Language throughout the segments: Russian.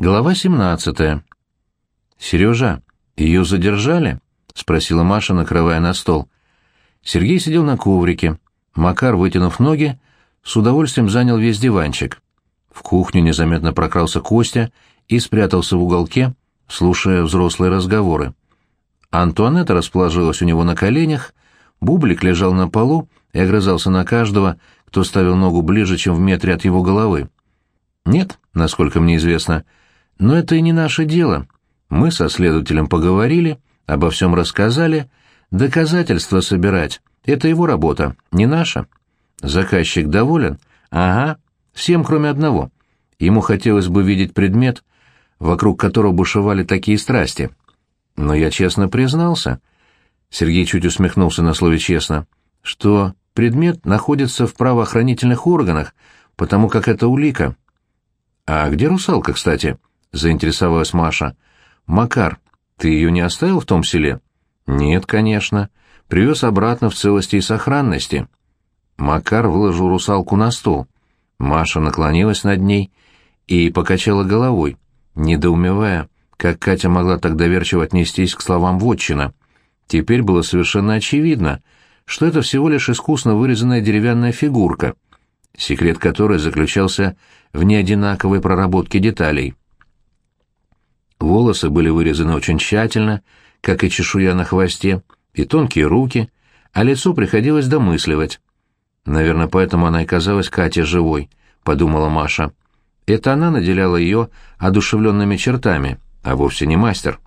Глава 17. «Сережа, ее задержали?» — спросила Маша, накрывая на стол. Сергей сидел на коврике. Макар, вытянув ноги, с удовольствием занял весь диванчик. В кухню незаметно прокрался Костя и спрятался в уголке, слушая взрослые разговоры. Антуанетта расположилась у него на коленях, Бублик лежал на полу и огрызался на каждого, кто ставил ногу ближе, чем в метре от его головы. «Нет, насколько мне известно», — но это и не наше дело. Мы со следователем поговорили, обо всем рассказали. Доказательства собирать — это его работа, не наша. Заказчик доволен? Ага, всем кроме одного. Ему хотелось бы видеть предмет, вокруг которого бушевали такие страсти. Но я честно признался, Сергей чуть усмехнулся на слове «честно», что предмет находится в правоохранительных органах, потому как это улика. А где русалка, кстати? — заинтересовалась Маша. «Макар, ты ее не оставил в том селе?» «Нет, конечно. Привез обратно в целости и сохранности». Макар выложил русалку на стол. Маша наклонилась над ней и покачала головой, недоумевая, как Катя могла так доверчиво отнестись к словам Вотчина. Теперь было совершенно очевидно, что это всего лишь искусно вырезанная деревянная фигурка, секрет которой заключался в неодинаковой проработке деталей. Волосы были вырезаны очень тщательно, как и чешуя на хвосте, и тонкие руки, а лицо приходилось домысливать. «Наверное, поэтому она и казалась Кате живой», — подумала Маша. «Это она наделяла ее одушевленными чертами, а вовсе не мастер».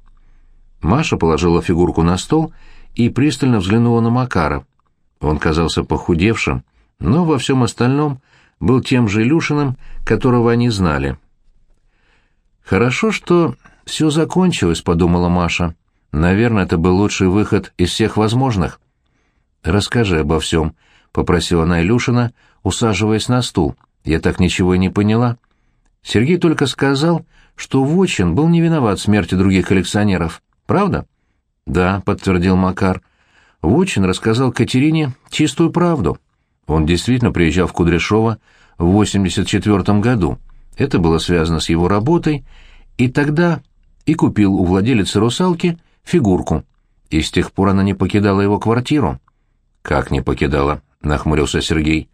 Маша положила фигурку на стол и пристально взглянула на Макара. Он казался похудевшим, но во всем остальном был тем же Илюшиным, которого они знали. Хорошо, что «Все закончилось», — подумала Маша. «Наверное, это был лучший выход из всех возможных». «Расскажи обо всем», — попросила она Илюшина, усаживаясь на стул. «Я так ничего и не поняла». Сергей только сказал, что Вочин был не виноват в смерти других коллекционеров. Правда? «Да», — подтвердил Макар. Вочин рассказал Катерине чистую правду. Он действительно приезжал в Кудряшово в 84 году. Это было связано с его работой, и тогда и купил у владелицы русалки фигурку. И с тех пор она не покидала его квартиру. «Как не покидала?» — нахмурился Сергей.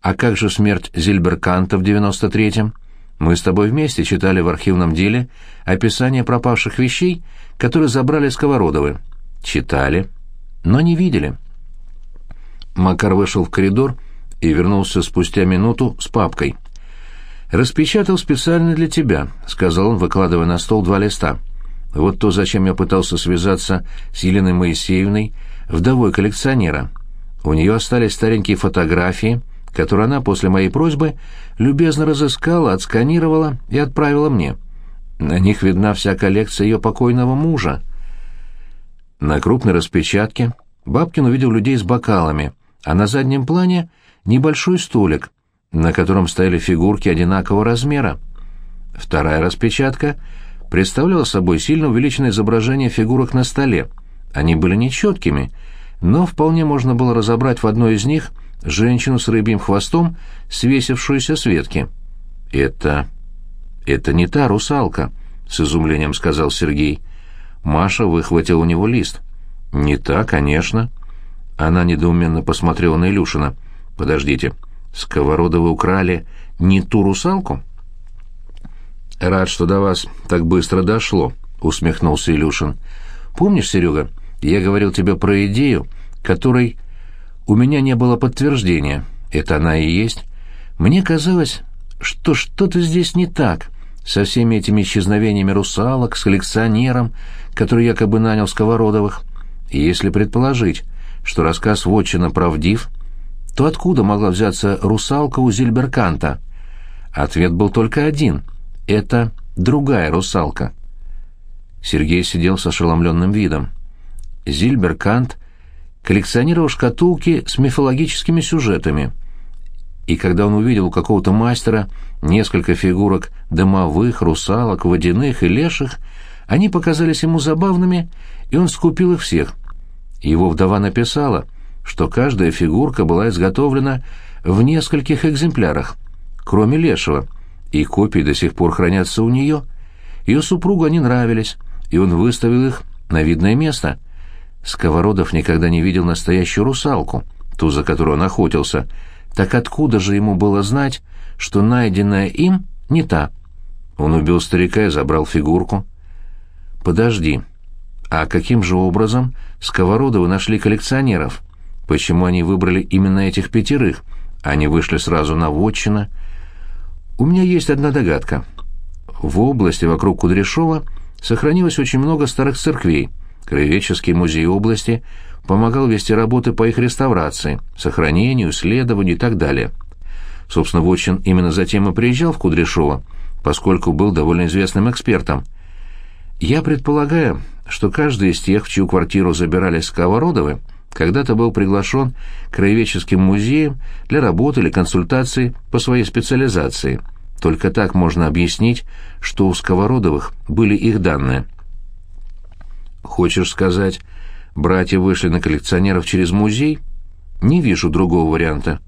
«А как же смерть Зильберканта в девяносто третьем? Мы с тобой вместе читали в архивном деле описание пропавших вещей, которые забрали Сковородовы. Читали, но не видели». Макар вышел в коридор и вернулся спустя минуту с папкой — «Распечатал специально для тебя», — сказал он, выкладывая на стол два листа. «Вот то, зачем я пытался связаться с Еленой Моисеевной, вдовой коллекционера. У нее остались старенькие фотографии, которые она после моей просьбы любезно разыскала, отсканировала и отправила мне. На них видна вся коллекция ее покойного мужа». На крупной распечатке Бабкин увидел людей с бокалами, а на заднем плане — небольшой столик — на котором стояли фигурки одинакового размера. Вторая распечатка представляла собой сильно увеличенное изображение фигурок на столе. Они были нечеткими, но вполне можно было разобрать в одной из них женщину с рыбьим хвостом, свесившуюся с ветки. «Это... это не та русалка», — с изумлением сказал Сергей. Маша выхватила у него лист. «Не та, конечно». Она недоуменно посмотрела на Илюшина. «Подождите, Сковородовы украли не ту русалку? Рад, что до вас так быстро дошло, усмехнулся Илюшин. Помнишь, Серега, я говорил тебе про идею, которой у меня не было подтверждения. Это она и есть. Мне казалось, что что-то здесь не так со всеми этими исчезновениями русалок, с коллекционером, который якобы нанял Сковородовых. И если предположить, что рассказ Вотчина правдив, то откуда могла взяться русалка у Зильберканта? Ответ был только один — это другая русалка. Сергей сидел с ошеломленным видом. Зильберкант коллекционировал шкатулки с мифологическими сюжетами. И когда он увидел у какого-то мастера несколько фигурок домовых, русалок, водяных и леших, они показались ему забавными, и он скупил их всех. Его вдова написала — что каждая фигурка была изготовлена в нескольких экземплярах, кроме лешего, и копии до сих пор хранятся у нее. Ее супругу они нравились, и он выставил их на видное место. Сковородов никогда не видел настоящую русалку, ту, за которую он охотился. Так откуда же ему было знать, что найденная им не та? Он убил старика и забрал фигурку. «Подожди, а каким же образом Сковородовы нашли коллекционеров? Почему они выбрали именно этих пятерых? Они вышли сразу на Вотчина. У меня есть одна догадка. В области вокруг Кудряшова сохранилось очень много старых церквей. Краеведческий музей области помогал вести работы по их реставрации, сохранению, исследованию и так далее. Собственно, Вотчин именно затем и приезжал в Кудряшово, поскольку был довольно известным экспертом. Я предполагаю, что каждый из тех, в чью квартиру забирались Сковородовы, когда-то был приглашен краеведческим музеем для работы или консультации по своей специализации. Только так можно объяснить, что у Сковородовых были их данные. Хочешь сказать, братья вышли на коллекционеров через музей? Не вижу другого варианта.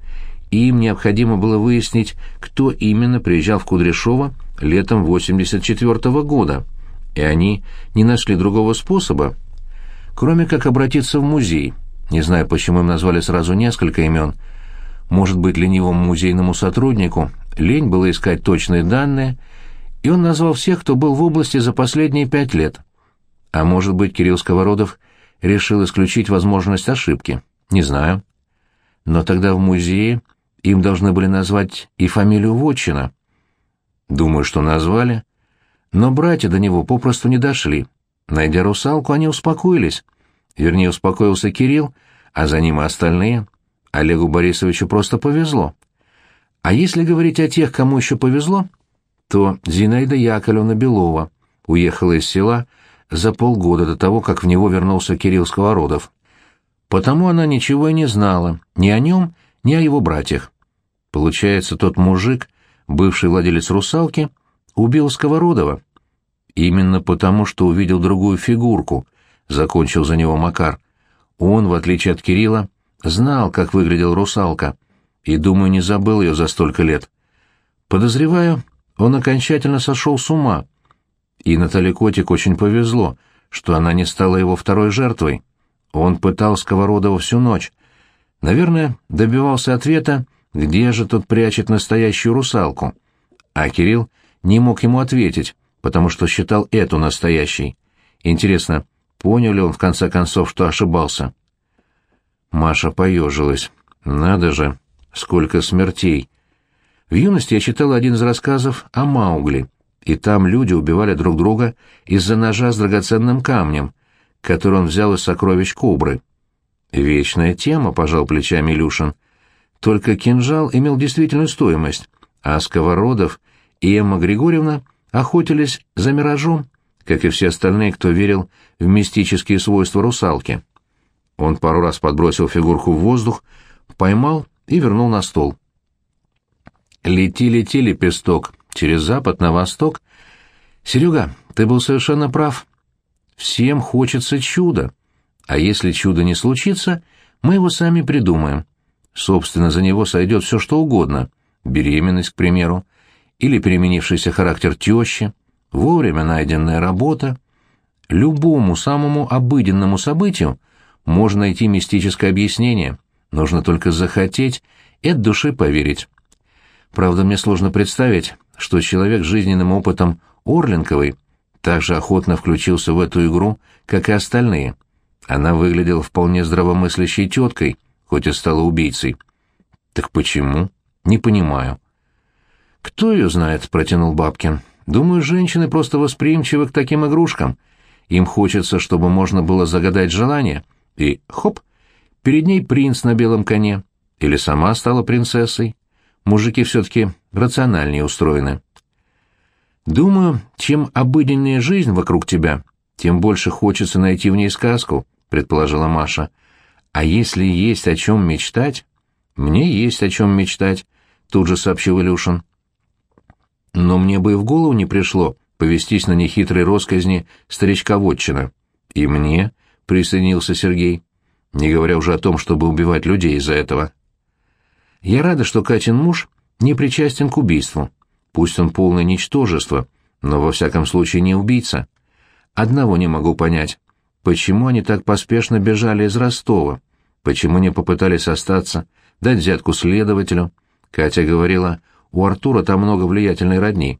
Им необходимо было выяснить, кто именно приезжал в Кудряшово летом 84 -го года, и они не нашли другого способа, кроме как обратиться в музей. Не знаю, почему им назвали сразу несколько имен. Может быть, ленивому музейному сотруднику лень было искать точные данные, и он назвал всех, кто был в области за последние пять лет. А может быть, Кирилл Сковородов решил исключить возможность ошибки. Не знаю. Но тогда в музее им должны были назвать и фамилию Вотчина. Думаю, что назвали. Но братья до него попросту не дошли. Найдя русалку, они успокоились. Вернее, успокоился Кирилл, а за ним и остальные. Олегу Борисовичу просто повезло. А если говорить о тех, кому еще повезло, то Зинаида Яковлевна Белова уехала из села за полгода до того, как в него вернулся Кирилл Сковородов. Потому она ничего и не знала, ни о нем, ни о его братьях. Получается, тот мужик, бывший владелец «Русалки», убил Сковородова. Именно потому, что увидел другую фигурку, — закончил за него Макар. Он, в отличие от Кирилла, знал, как выглядел русалка, и, думаю, не забыл ее за столько лет. Подозреваю, он окончательно сошел с ума. И Наталье Котик очень повезло, что она не стала его второй жертвой. Он пытал Сковородова всю ночь. Наверное, добивался ответа, где же тот прячет настоящую русалку. А Кирилл не мог ему ответить, потому что считал эту настоящей. Интересно, Понял ли он в конце концов, что ошибался? Маша поежилась. Надо же, сколько смертей. В юности я читал один из рассказов о Маугли, и там люди убивали друг друга из-за ножа с драгоценным камнем, который он взял из сокровищ кобры. Вечная тема, пожал плечами Илюшин. Только кинжал имел действительную стоимость, а Сковородов и Эмма Григорьевна охотились за миражом как и все остальные, кто верил в мистические свойства русалки. Он пару раз подбросил фигурку в воздух, поймал и вернул на стол. «Лети, лети, лепесток, через запад на восток. Серега, ты был совершенно прав. Всем хочется чуда. А если чудо не случится, мы его сами придумаем. Собственно, за него сойдет все что угодно. Беременность, к примеру, или переменившийся характер тещи, вовремя найденная работа. Любому самому обыденному событию можно найти мистическое объяснение, нужно только захотеть и от души поверить. Правда, мне сложно представить, что человек с жизненным опытом Орленковой так же охотно включился в эту игру, как и остальные. Она выглядела вполне здравомыслящей теткой, хоть и стала убийцей. Так почему? Не понимаю. «Кто ее знает?» — протянул Бабкин. Думаю, женщины просто восприимчивы к таким игрушкам. Им хочется, чтобы можно было загадать желание, и хоп, перед ней принц на белом коне. Или сама стала принцессой. Мужики все-таки рациональнее устроены. Думаю, чем обыденнее жизнь вокруг тебя, тем больше хочется найти в ней сказку, предположила Маша. А если есть о чем мечтать? Мне есть о чем мечтать, тут же сообщил Илюшин. Но мне бы и в голову не пришло повестись на нехитрые росказни старичка-вотчина. И мне, — присоединился Сергей, — не говоря уже о том, чтобы убивать людей из-за этого. Я рада, что Катин муж не причастен к убийству. Пусть он полное ничтожество, но во всяком случае не убийца. Одного не могу понять. Почему они так поспешно бежали из Ростова? Почему не попытались остаться, дать взятку следователю? Катя говорила, у Артура там много влиятельной родни.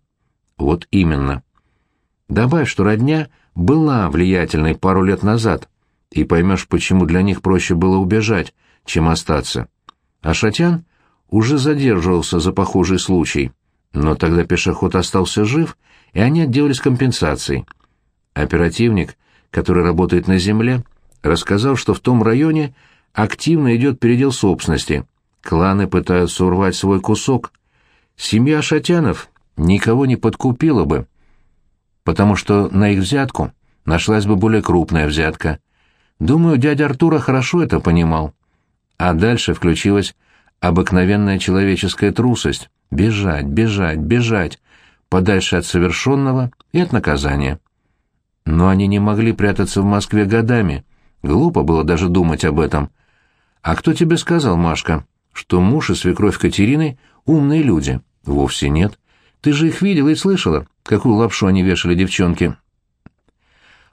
Вот именно. Добавь, что родня была влиятельной пару лет назад, и поймешь, почему для них проще было убежать, чем остаться. А Шатян уже задерживался за похожий случай, но тогда пешеход остался жив, и они отделались компенсацией. Оперативник, который работает на земле, рассказал, что в том районе активно идет передел собственности. Кланы пытаются урвать свой кусок. Семья Шатянов никого не подкупила бы, потому что на их взятку нашлась бы более крупная взятка. Думаю, дядя Артура хорошо это понимал. А дальше включилась обыкновенная человеческая трусость — бежать, бежать, бежать, подальше от совершенного и от наказания. Но они не могли прятаться в Москве годами. Глупо было даже думать об этом. А кто тебе сказал, Машка, что муж и свекровь Катерины — умные люди? Вовсе нет. Ты же их видела и слышала, какую лапшу они вешали девчонки.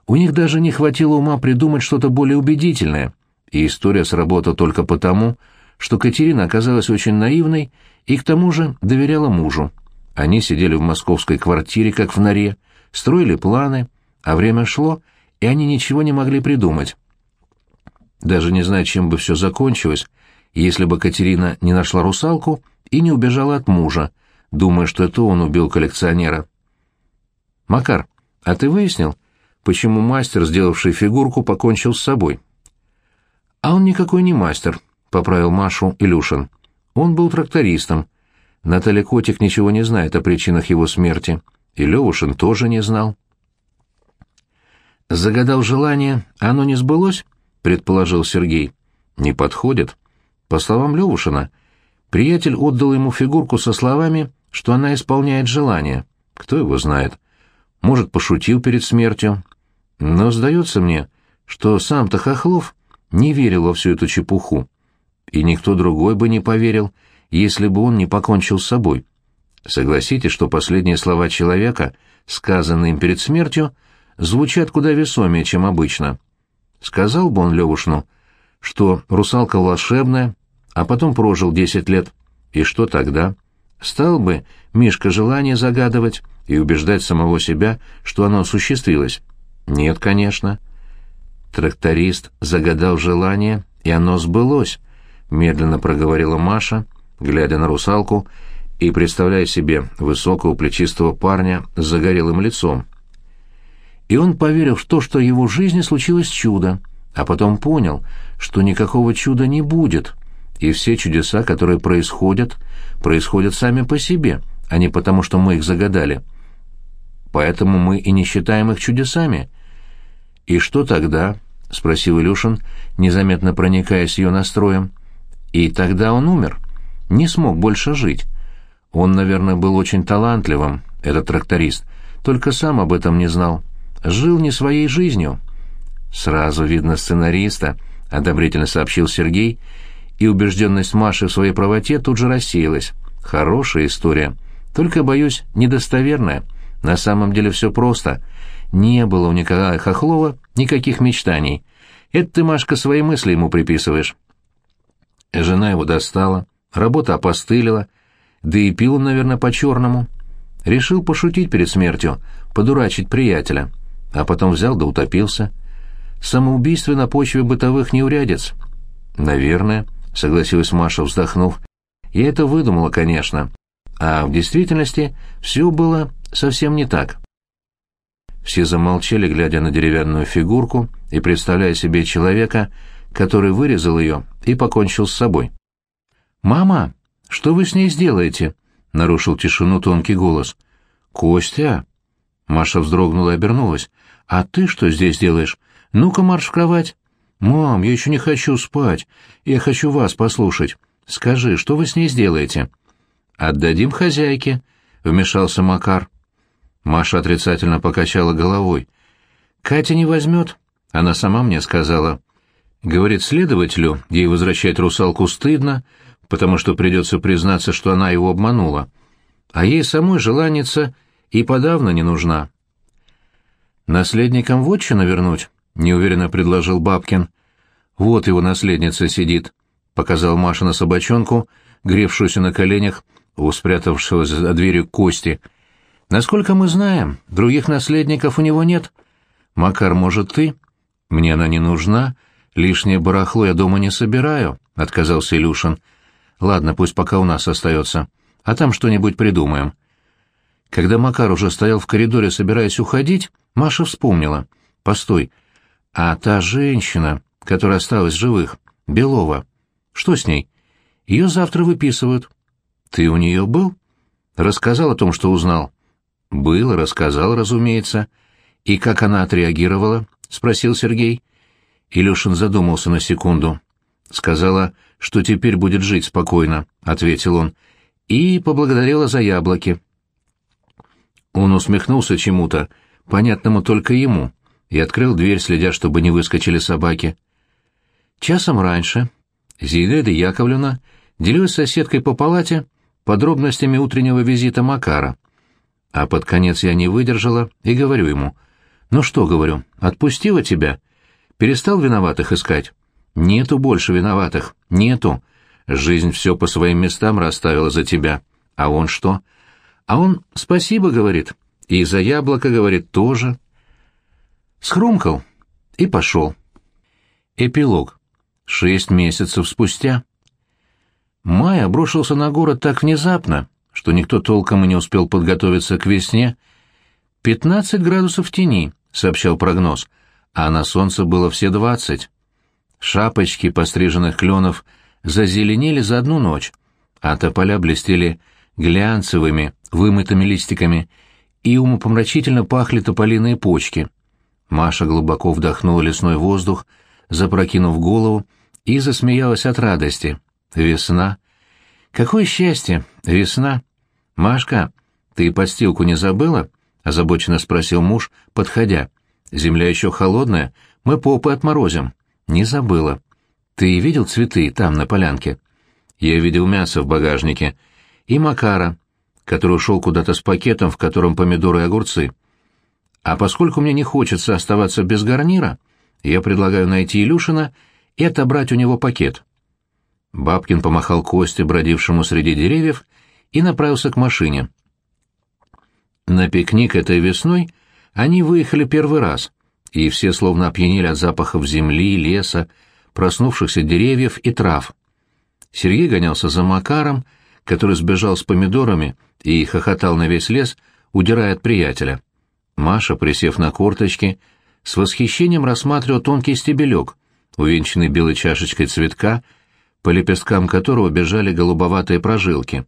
У них даже не хватило ума придумать что-то более убедительное, и история сработала только потому, что Катерина оказалась очень наивной и к тому же доверяла мужу. Они сидели в московской квартире, как в норе, строили планы, а время шло, и они ничего не могли придумать. Даже не зная, чем бы все закончилось, если бы Катерина не нашла русалку и не убежала от мужа, думая, что это он убил коллекционера. «Макар, а ты выяснил, почему мастер, сделавший фигурку, покончил с собой?» «А он никакой не мастер», — поправил Машу Илюшин. «Он был трактористом. Наталья Котик ничего не знает о причинах его смерти, и Левушин тоже не знал». «Загадал желание, оно не сбылось?» — предположил Сергей. «Не подходит. По словам Левушина, приятель отдал ему фигурку со словами что она исполняет желание. Кто его знает? Может, пошутил перед смертью. Но сдается мне, что сам-то Хохлов не верил во всю эту чепуху. И никто другой бы не поверил, если бы он не покончил с собой. Согласитесь, что последние слова человека, сказанные им перед смертью, звучат куда весомее, чем обычно. Сказал бы он Левушну, что русалка волшебная, а потом прожил десять лет. И что тогда? Стал бы Мишка желание загадывать и убеждать самого себя, что оно осуществилось? Нет, конечно. Тракторист загадал желание, и оно сбылось, медленно проговорила Маша, глядя на русалку и представляя себе высокого плечистого парня с загорелым лицом. И он поверил в то, что в его жизни случилось чудо, а потом понял, что никакого чуда не будет — и все чудеса, которые происходят, происходят сами по себе, а не потому, что мы их загадали. Поэтому мы и не считаем их чудесами. «И что тогда?» — спросил Илюшин, незаметно проникаясь ее настроем. «И тогда он умер. Не смог больше жить. Он, наверное, был очень талантливым, этот тракторист, только сам об этом не знал. Жил не своей жизнью». «Сразу видно сценариста», — одобрительно сообщил Сергей, — и убежденность Маши в своей правоте тут же рассеялась. Хорошая история. Только, боюсь, недостоверная. На самом деле все просто. Не было у Николая Хохлова никаких мечтаний. Это ты, Машка, свои мысли ему приписываешь. Жена его достала, работа опостылила, да и пил он, наверное, по-черному. Решил пошутить перед смертью, подурачить приятеля, а потом взял да утопился. Самоубийство на почве бытовых неурядиц. Наверное, — согласилась Маша, вздохнув. «Я это выдумала, конечно. А в действительности все было совсем не так». Все замолчали, глядя на деревянную фигурку и представляя себе человека, который вырезал ее и покончил с собой. «Мама, что вы с ней сделаете?» — нарушил тишину тонкий голос. «Костя?» Маша вздрогнула и обернулась. «А ты что здесь делаешь? Ну-ка марш в кровать!» «Мам, я еще не хочу спать. Я хочу вас послушать. Скажи, что вы с ней сделаете?» «Отдадим хозяйке», — вмешался Макар. Маша отрицательно покачала головой. «Катя не возьмет. Она сама мне сказала. Говорит следователю, ей возвращать русалку стыдно, потому что придется признаться, что она его обманула. А ей самой желанится и подавно не нужна. «Наследникам вотчину вернуть?» — неуверенно предложил Бабкин. «Вот его наследница сидит», — показал Маша на собачонку, гревшуюся на коленях у спрятавшегося за дверью Кости. «Насколько мы знаем, других наследников у него нет. Макар, может, ты?» «Мне она не нужна. Лишнее барахло я дома не собираю», — отказался Илюшин. «Ладно, пусть пока у нас остается. А там что-нибудь придумаем». Когда Макар уже стоял в коридоре, собираясь уходить, Маша вспомнила. «Постой, а та женщина, которая осталась живых, Белова, что с ней? Ее завтра выписывают». «Ты у нее был?» «Рассказал о том, что узнал». «Был, рассказал, разумеется». «И как она отреагировала?» — спросил Сергей. Илюшин задумался на секунду. «Сказала, что теперь будет жить спокойно», — ответил он, — «и поблагодарила за яблоки». Он усмехнулся чему-то, понятному только ему, и открыл дверь, следя, чтобы не выскочили собаки. Часом раньше Зинаида Яковлевна делилась с соседкой по палате подробностями утреннего визита Макара. А под конец я не выдержала и говорю ему, «Ну что, — говорю, — отпустила тебя? Перестал виноватых искать?» «Нету больше виноватых, нету. Жизнь все по своим местам расставила за тебя. А он что?» А он «спасибо», — говорит, и за яблоко, говорит, тоже. Схрумкал и пошел. Эпилог. Шесть месяцев спустя. Май обрушился на город так внезапно, что никто толком и не успел подготовиться к весне. «Пятнадцать градусов тени», — сообщал прогноз, а на солнце было все двадцать. Шапочки постриженных кленов зазеленели за одну ночь, а тополя блестели глянцевыми, вымытыми листиками, и умопомрачительно пахли тополиные почки. Маша глубоко вдохнула лесной воздух, запрокинув голову, и засмеялась от радости. Весна. Какое счастье! Весна! Машка, ты подстилку не забыла? — озабоченно спросил муж, подходя. Земля еще холодная, мы попы отморозим. Не забыла. Ты видел цветы там, на полянке? Я видел мясо в багажнике. И Макара, который ушел куда-то с пакетом, в котором помидоры и огурцы. А поскольку мне не хочется оставаться без гарнира, я предлагаю найти Илюшина и отобрать у него пакет. Бабкин помахал Косте, бродившему среди деревьев, и направился к машине. На пикник этой весной они выехали первый раз, и все словно опьянели от запахов земли, леса, проснувшихся деревьев и трав. Сергей гонялся за Макаром, который сбежал с помидорами и хохотал на весь лес, удирая от приятеля. Маша, присев на корточки, с восхищением рассматривал тонкий стебелек, увенчанный белой чашечкой цветка, по лепесткам которого бежали голубоватые прожилки.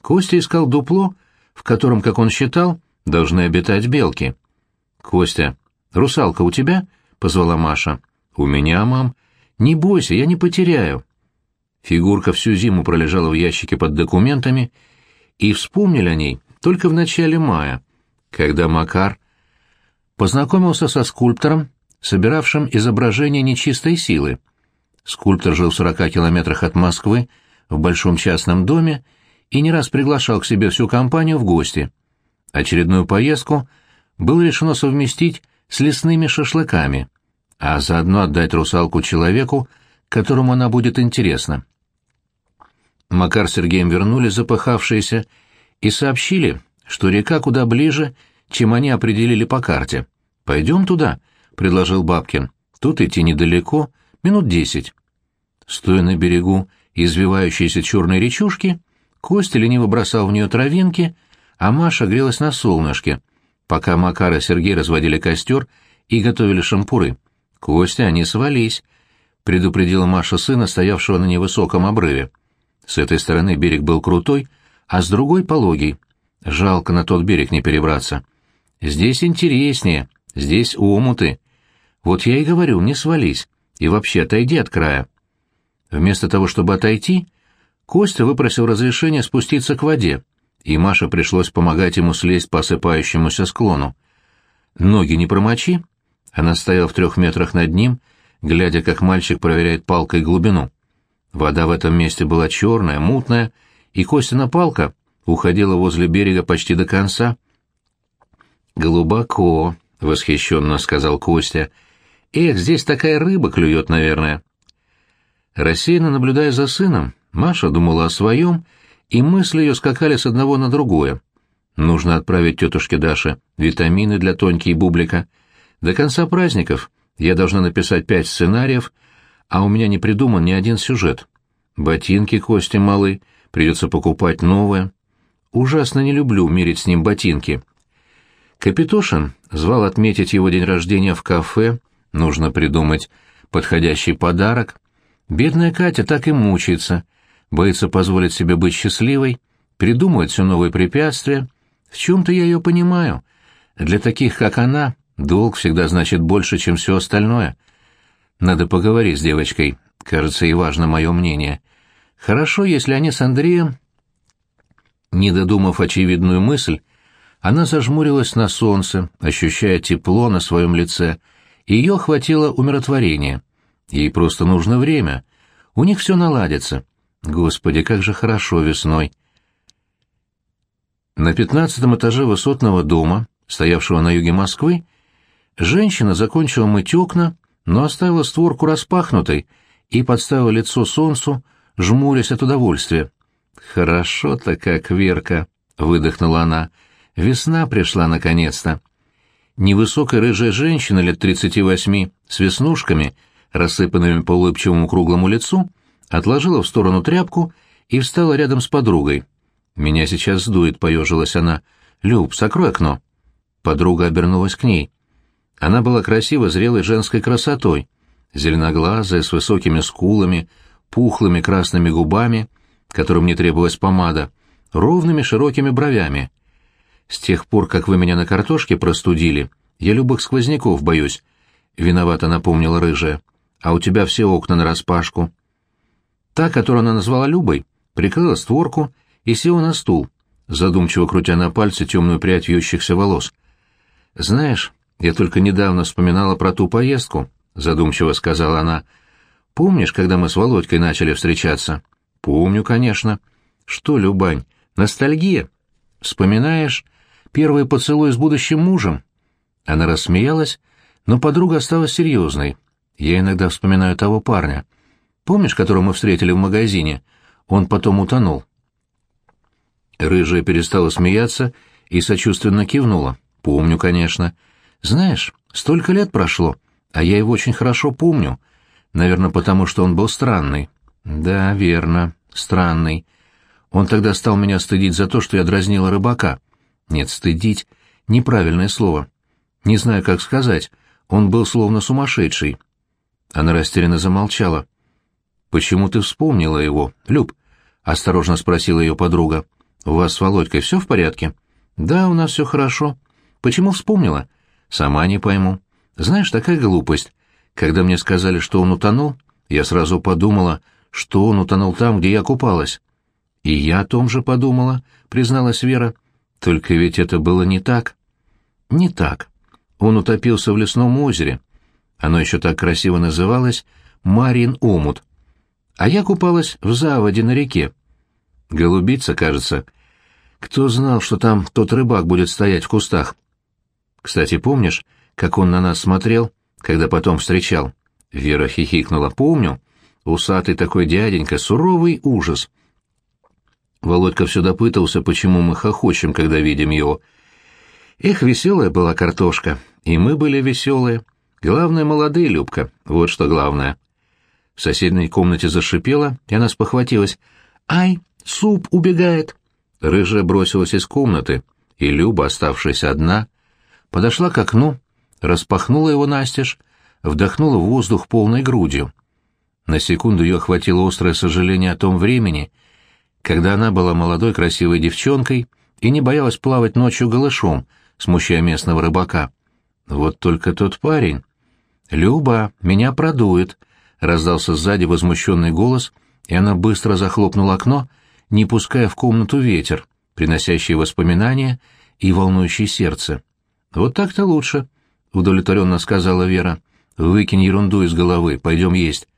Костя искал дупло, в котором, как он считал, должны обитать белки. «Костя, русалка у тебя?» — позвала Маша. «У меня, мам. Не бойся, я не потеряю». Фигурка всю зиму пролежала в ящике под документами, и вспомнили о ней только в начале мая, когда Макар познакомился со скульптором, собиравшим изображение нечистой силы. Скульптор жил в сорока километрах от Москвы, в большом частном доме, и не раз приглашал к себе всю компанию в гости. Очередную поездку было решено совместить с лесными шашлыками, а заодно отдать русалку человеку, которому она будет интересна. Макар с Сергеем вернулись запыхавшиеся и сообщили, что река куда ближе, чем они определили по карте. «Пойдем туда», — предложил Бабкин. «Тут идти недалеко, минут десять». Стоя на берегу извивающейся черной речушки, Костя лениво бросал в нее травинки, а Маша грелась на солнышке, пока Макар и Сергей разводили костер и готовили шампуры. «Костя, не свались», — предупредила Маша сына, стоявшего на невысоком обрыве. С этой стороны берег был крутой, а с другой — пологий. Жалко на тот берег не перебраться. Здесь интереснее, здесь омуты. Вот я и говорю, не свались, и вообще отойди от края. Вместо того, чтобы отойти, Костя выпросил разрешение спуститься к воде, и Маше пришлось помогать ему слезть по осыпающемуся склону. Ноги не промочи. Она стояла в трех метрах над ним, глядя, как мальчик проверяет палкой глубину. Вода в этом месте была черная, мутная, и Костина палка уходила возле берега почти до конца. «Глубоко», — восхищенно сказал Костя. «Эх, здесь такая рыба клюет, наверное». Рассеянно наблюдая за сыном, Маша думала о своем, и мысли ее скакали с одного на другое. Нужно отправить тетушке Даше витамины для Тоньки и Бублика. До конца праздников я должна написать пять сценариев, а у меня не придуман ни один сюжет. Ботинки Кости малы, придется покупать новые. Ужасно не люблю мерить с ним ботинки. Капитошин звал отметить его день рождения в кафе, нужно придумать подходящий подарок. Бедная Катя так и мучается, боится позволить себе быть счастливой, придумывает все новые препятствия. В чем-то я ее понимаю. Для таких, как она, долг всегда значит больше, чем все остальное. Надо поговорить с девочкой, кажется, и важно мое мнение. Хорошо, если они с Андреем... Не додумав очевидную мысль, она зажмурилась на солнце, ощущая тепло на своем лице, и ее охватило умиротворение. Ей просто нужно время. У них все наладится. Господи, как же хорошо весной. На пятнадцатом этаже высотного дома, стоявшего на юге Москвы, женщина закончила мыть окна, но оставила створку распахнутой и подставила лицо солнцу, жмурясь от удовольствия. «Хорошо-то как, Верка!» — выдохнула она. «Весна пришла наконец-то!» Невысокая рыжая женщина лет тридцати восьми, с веснушками, рассыпанными по улыбчивому круглому лицу, отложила в сторону тряпку и встала рядом с подругой. «Меня сейчас сдует», — поежилась она. «Люб, закрой окно». Подруга обернулась к ней. Она была красиво зрелой женской красотой, зеленоглазая, с высокими скулами, пухлыми красными губами, которым не требовалась помада, ровными широкими бровями. «С тех пор, как вы меня на картошке простудили, я любых сквозняков боюсь», — виновато напомнила рыжая. «А у тебя все окна нараспашку». Та, которую она назвала Любой, прикрыла створку и села на стул, задумчиво крутя на пальце темную прядь вьющихся волос. «Знаешь, я только недавно вспоминала про ту поездку», — задумчиво сказала она, — Помнишь, когда мы с Володькой начали встречаться? Помню, конечно. Что, Любань, ностальгия? Вспоминаешь первый поцелуй с будущим мужем? Она рассмеялась, но подруга осталась серьезной. Я иногда вспоминаю того парня. Помнишь, которого мы встретили в магазине? Он потом утонул. Рыжая перестала смеяться и сочувственно кивнула. «Помню, конечно. Знаешь, столько лет прошло, а я его очень хорошо помню. Наверное, потому что он был странный. Да, верно, странный. Он тогда стал меня стыдить за то, что я дразнила рыбака. Нет, стыдить — неправильное слово. Не знаю, как сказать. Он был словно сумасшедший. Она растерянно замолчала. «Почему ты вспомнила его, Люб?» — осторожно спросила ее подруга. «У вас с Володькой все в порядке?» «Да, у нас все хорошо. Почему вспомнила?» «Сама не пойму. Знаешь, такая глупость. Когда мне сказали, что он утонул, я сразу подумала, что он утонул там, где я купалась. И я о том же подумала, призналась Вера. Только ведь это было не так. Не так. Он утопился в лесном озере. Оно еще так красиво называлось Марин омут. А я купалась в заводе на реке. Голубица, кажется. Кто знал, что там тот рыбак будет стоять в кустах? Кстати, помнишь, как он на нас смотрел, когда потом встречал. Вера хихикнула. «Помню. Усатый такой дяденька, суровый ужас». Володька все допытался, почему мы хохочем, когда видим его. Эх, веселая была картошка, и мы были веселые. Главное, молодые, Любка, вот что главное. В соседней комнате зашипела, и она спохватилась. «Ай, суп убегает!» Рыжая бросилась из комнаты, и Люба, оставшись одна, подошла к окну распахнула его настежь, вдохнула воздух полной грудью. На секунду ее охватило острое сожаление о том времени, когда она была молодой красивой девчонкой и не боялась плавать ночью голышом, смущая местного рыбака. Вот только тот парень... «Люба, меня продует», — раздался сзади возмущенный голос, и она быстро захлопнула окно, не пуская в комнату ветер, приносящий воспоминания и волнующий сердце. «Вот так-то лучше», — удовлетворенно сказала Вера. «Выкинь ерунду из головы, пойдем есть».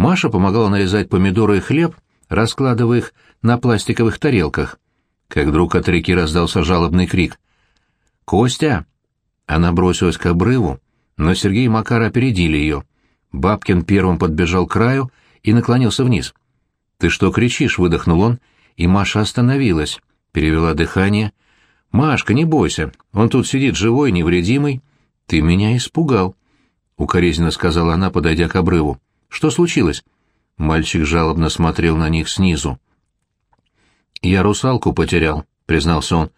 Маша помогала нарезать помидоры и хлеб, раскладывая их на пластиковых тарелках. Как вдруг от реки раздался жалобный крик. Костя!» Она бросилась к обрыву, но Сергей и Макар опередили ее. Бабкин первым подбежал к краю и наклонился вниз. «Ты что кричишь?» — выдохнул он, и Маша остановилась, перевела дыхание. «Машка, не бойся, он тут сидит живой, невредимый». «Ты меня испугал», — укоризненно сказала она, подойдя к обрыву. «Что случилось?» Мальчик жалобно смотрел на них снизу. «Я русалку потерял», — признался он.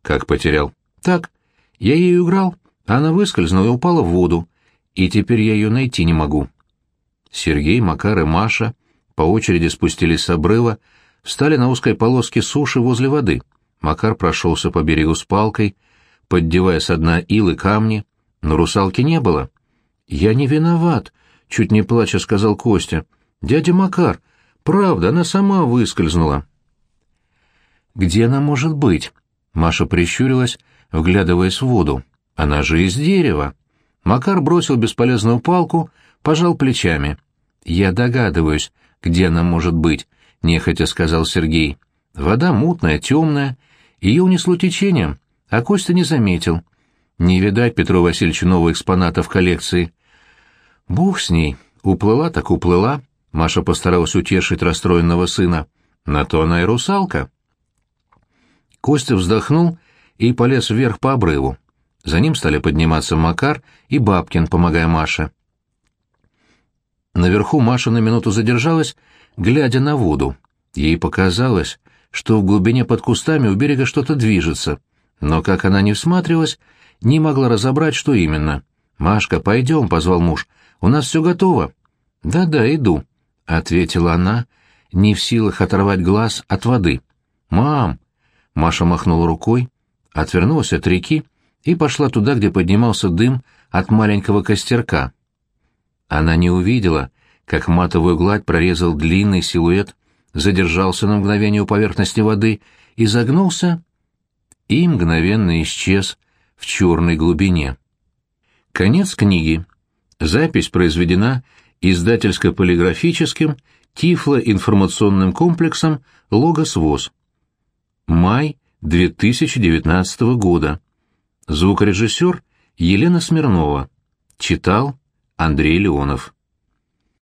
«Как потерял?» «Так. Я ею играл, она выскользнула и упала в воду, и теперь я ее найти не могу». Сергей, Макар и Маша по очереди спустились с обрыва, встали на узкой полоске суши возле воды. Макар прошелся по берегу с палкой, поддевая со дна илы камни, но русалки не было. «Я не виноват», — чуть не плача сказал Костя. «Дядя Макар, правда, она сама выскользнула». «Где она может быть?» Маша прищурилась, вглядываясь в воду. «Она же из дерева». Макар бросил бесполезную палку, пожал плечами. «Я догадываюсь, где она может быть», — нехотя сказал Сергей. «Вода мутная, темная. Ее унесло течением, а Костя не заметил. Не видать Петру Васильевичу экспоната в коллекции». «Бух с ней. Уплыла так уплыла», — Маша постаралась утешить расстроенного сына. «На то она и русалка». Костя вздохнул и полез вверх по обрыву. За ним стали подниматься Макар и Бабкин, помогая Маше. Наверху Маша на минуту задержалась, глядя на воду. Ей показалось, что в глубине под кустами у берега что-то движется, но как она не всматривалась, не могла разобрать, что именно. «Машка, пойдем», — позвал муж, — «у нас все готово». «Да-да, иду», — ответила она, не в силах оторвать глаз от воды. «Мам!» Маша махнула рукой, отвернулась от реки и пошла туда, где поднимался дым от маленького костерка. Она не увидела, как матовую гладь прорезал длинный силуэт, задержался на мгновение у поверхности воды, изогнулся и мгновенно исчез в черной глубине. Конец книги. Запись произведена издательско-полиграфическим Тифло-информационным комплексом «Логос ВОЗ». Май 2019 года. Звукорежиссер Елена Смирнова. Читал Андрей Леонов.